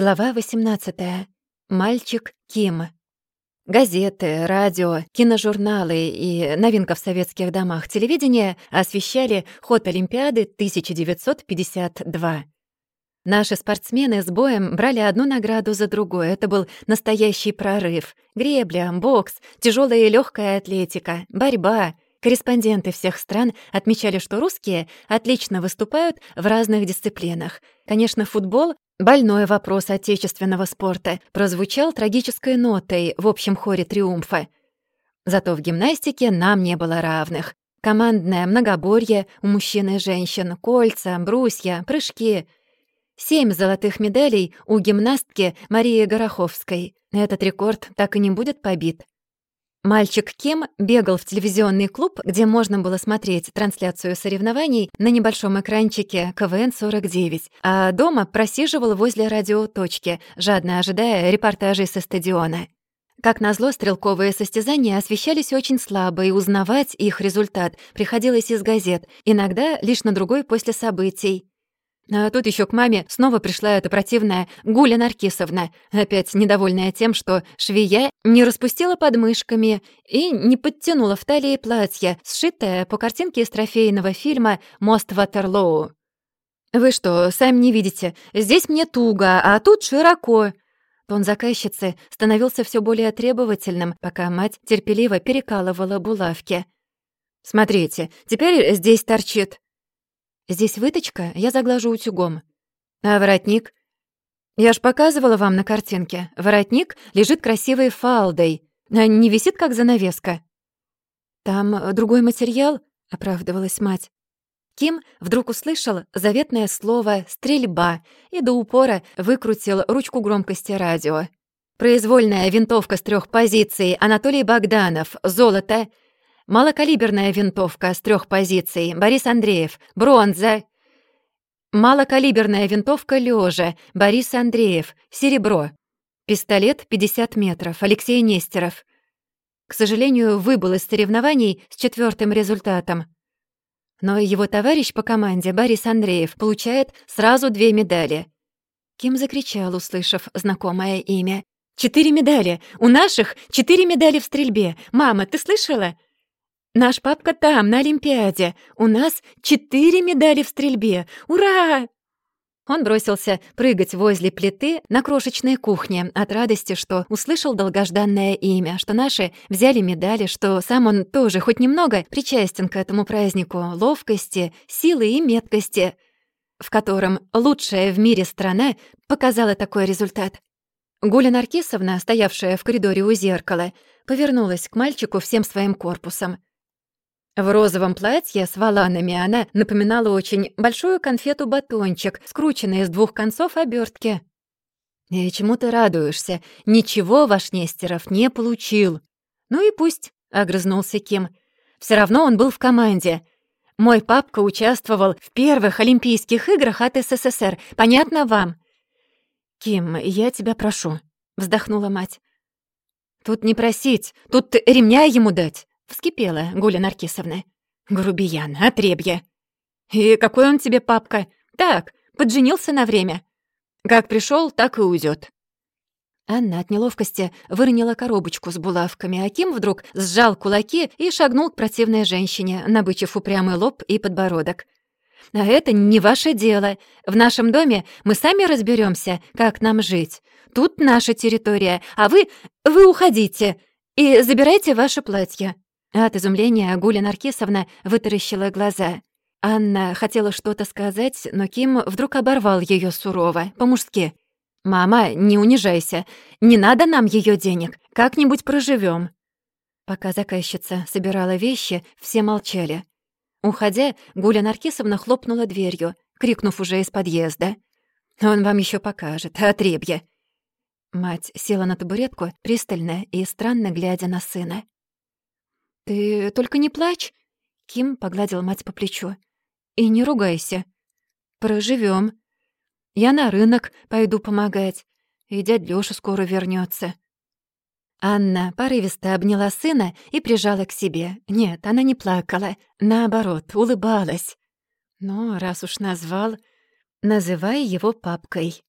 Глава 18. Мальчик Ким. Газеты, радио, киножурналы и новинка в советских домах телевидения освещали ход Олимпиады 1952. Наши спортсмены с боем брали одну награду за другой. Это был настоящий прорыв. Гребля, бокс, тяжелая и легкая атлетика, борьба. Корреспонденты всех стран отмечали, что русские отлично выступают в разных дисциплинах. Конечно, футбол Больной вопрос отечественного спорта прозвучал трагической нотой в общем хоре триумфа. Зато в гимнастике нам не было равных. Командное многоборье у мужчин и женщин, кольца, брусья, прыжки. Семь золотых медалей у гимнастки Марии Гороховской. Этот рекорд так и не будет побит. Мальчик Ким бегал в телевизионный клуб, где можно было смотреть трансляцию соревнований на небольшом экранчике КВН-49, а дома просиживал возле радиоточки, жадно ожидая репортажей со стадиона. Как назло, стрелковые состязания освещались очень слабо, и узнавать их результат приходилось из газет, иногда лишь на другой после событий. А тут еще к маме снова пришла эта противная Гуля Наркисовна, опять недовольная тем, что швея не распустила подмышками и не подтянула в талии платье, сшитое по картинке из трофейного фильма «Мост Ватерлоу». «Вы что, сами не видите? Здесь мне туго, а тут широко». Тон заказчицы становился все более требовательным, пока мать терпеливо перекалывала булавки. «Смотрите, теперь здесь торчит». Здесь выточка, я заглажу утюгом. А воротник? Я ж показывала вам на картинке. Воротник лежит красивой фалдой, а не висит, как занавеска. Там другой материал, — оправдывалась мать. Ким вдруг услышал заветное слово «стрельба» и до упора выкрутил ручку громкости радио. Произвольная винтовка с трех позиций Анатолий Богданов, золото — Малокалиберная винтовка с трех позиций. Борис Андреев. Бронза. Малокалиберная винтовка лежа. Борис Андреев. Серебро. Пистолет 50 метров. Алексей Нестеров. К сожалению, выбыл из соревнований с четвертым результатом. Но его товарищ по команде, Борис Андреев, получает сразу две медали. Ким закричал, услышав знакомое имя. «Четыре медали! У наших четыре медали в стрельбе! Мама, ты слышала?» Наш папка там, на Олимпиаде. У нас четыре медали в стрельбе. Ура!» Он бросился прыгать возле плиты на крошечной кухне от радости, что услышал долгожданное имя, что наши взяли медали, что сам он тоже хоть немного причастен к этому празднику ловкости, силы и меткости, в котором лучшая в мире страна показала такой результат. Гуля Наркисовна, стоявшая в коридоре у зеркала, повернулась к мальчику всем своим корпусом. В розовом платье с воланами она напоминала очень большую конфету-батончик, скрученный из двух концов обертки. «И чему ты радуешься? Ничего ваш Нестеров не получил». «Ну и пусть», — огрызнулся Ким. Все равно он был в команде. Мой папка участвовал в первых Олимпийских играх от СССР. Понятно вам?» «Ким, я тебя прошу», — вздохнула мать. «Тут не просить, тут ремня ему дать». Вскипела Гуля Наркисовна. «Грубиян, отребья!» «И какой он тебе папка? Так, подженился на время. Как пришел, так и уйдет. Анна от неловкости выронила коробочку с булавками, а Ким вдруг сжал кулаки и шагнул к противной женщине, набычив упрямый лоб и подбородок. «А это не ваше дело. В нашем доме мы сами разберемся, как нам жить. Тут наша территория, а вы... вы уходите и забирайте ваше платье». От изумления Гуля Наркисовна вытаращила глаза. Анна хотела что-то сказать, но Ким вдруг оборвал ее сурово, по-мужски. «Мама, не унижайся. Не надо нам ее денег. Как-нибудь проживем. Пока заказчица собирала вещи, все молчали. Уходя, Гуля Наркисовна хлопнула дверью, крикнув уже из подъезда. «Он вам еще покажет, отребья!» Мать села на табуретку, пристально и странно глядя на сына. «Ты только не плачь!» Ким погладил мать по плечу. «И не ругайся. Проживем. Я на рынок пойду помогать, и дядь Лёша скоро вернется. Анна порывисто обняла сына и прижала к себе. Нет, она не плакала, наоборот, улыбалась. Но раз уж назвал, называй его папкой.